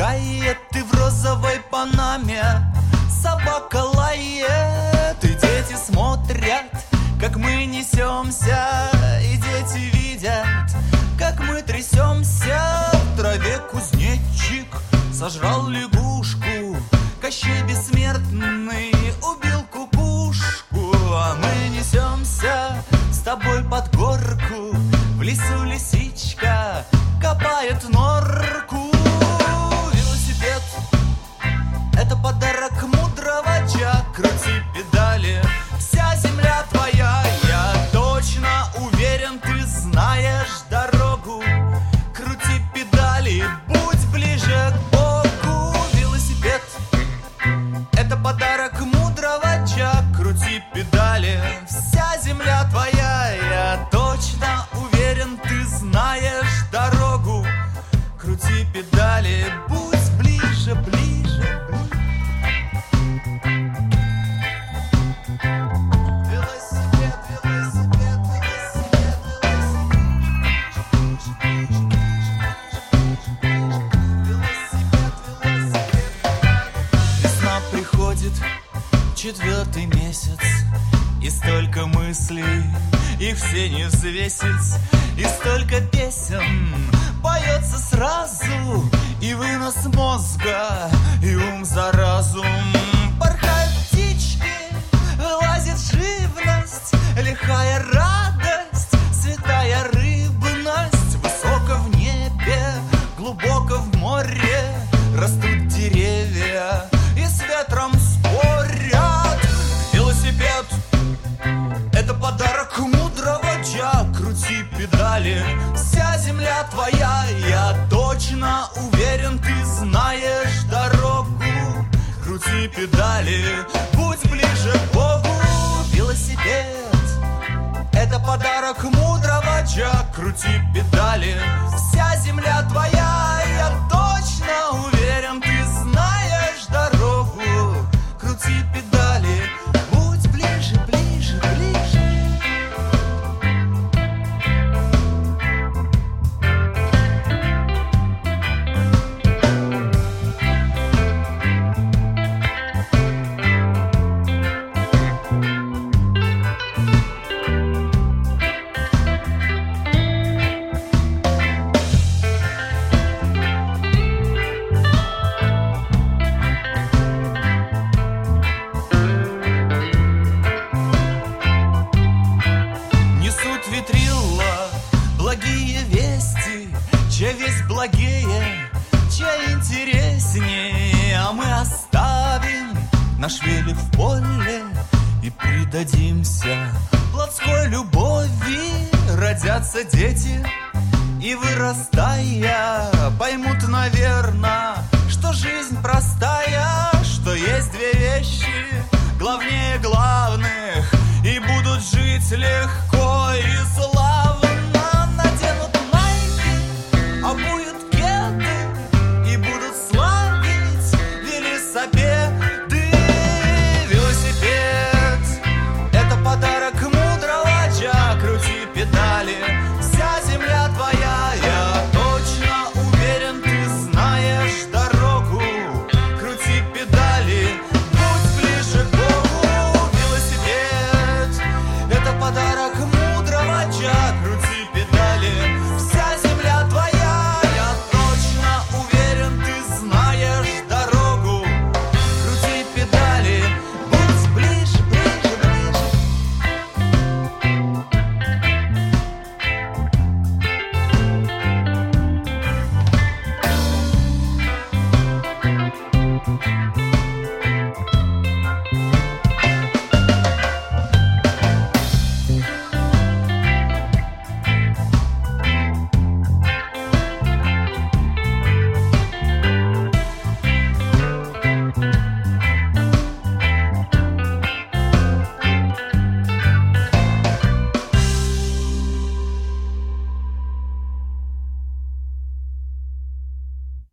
Какая ты в розовой панаме Собака лает И дети смотрят Как мы несемся И дети видят Как мы трясемся. В траве кузнечик Сожрал лягушку Кощей бессмертный. Педали, вся земля твоя, я точно уверен, ты знаешь дорогу. Крути педали, будь ближе, ближе. Весна приходит, четвертый месяц, мыслей, их все не взвесить, и столько песен поется сразу, и вынос мозга, и ум за разум. Твоя Я точно уверен, ты знаешь дорогу. Крути педали, будь ближе к Богу. Велосипед это подарок мудрого Джа. Крути педали, благие вести, чья весть благее, чья интереснее, а мы оставим наш велик в поле и предадимся плотской любови. Родятся дети и вырастая поймут, наверное, что жизнь простая, что есть две вещи главнее главных и будут жить легко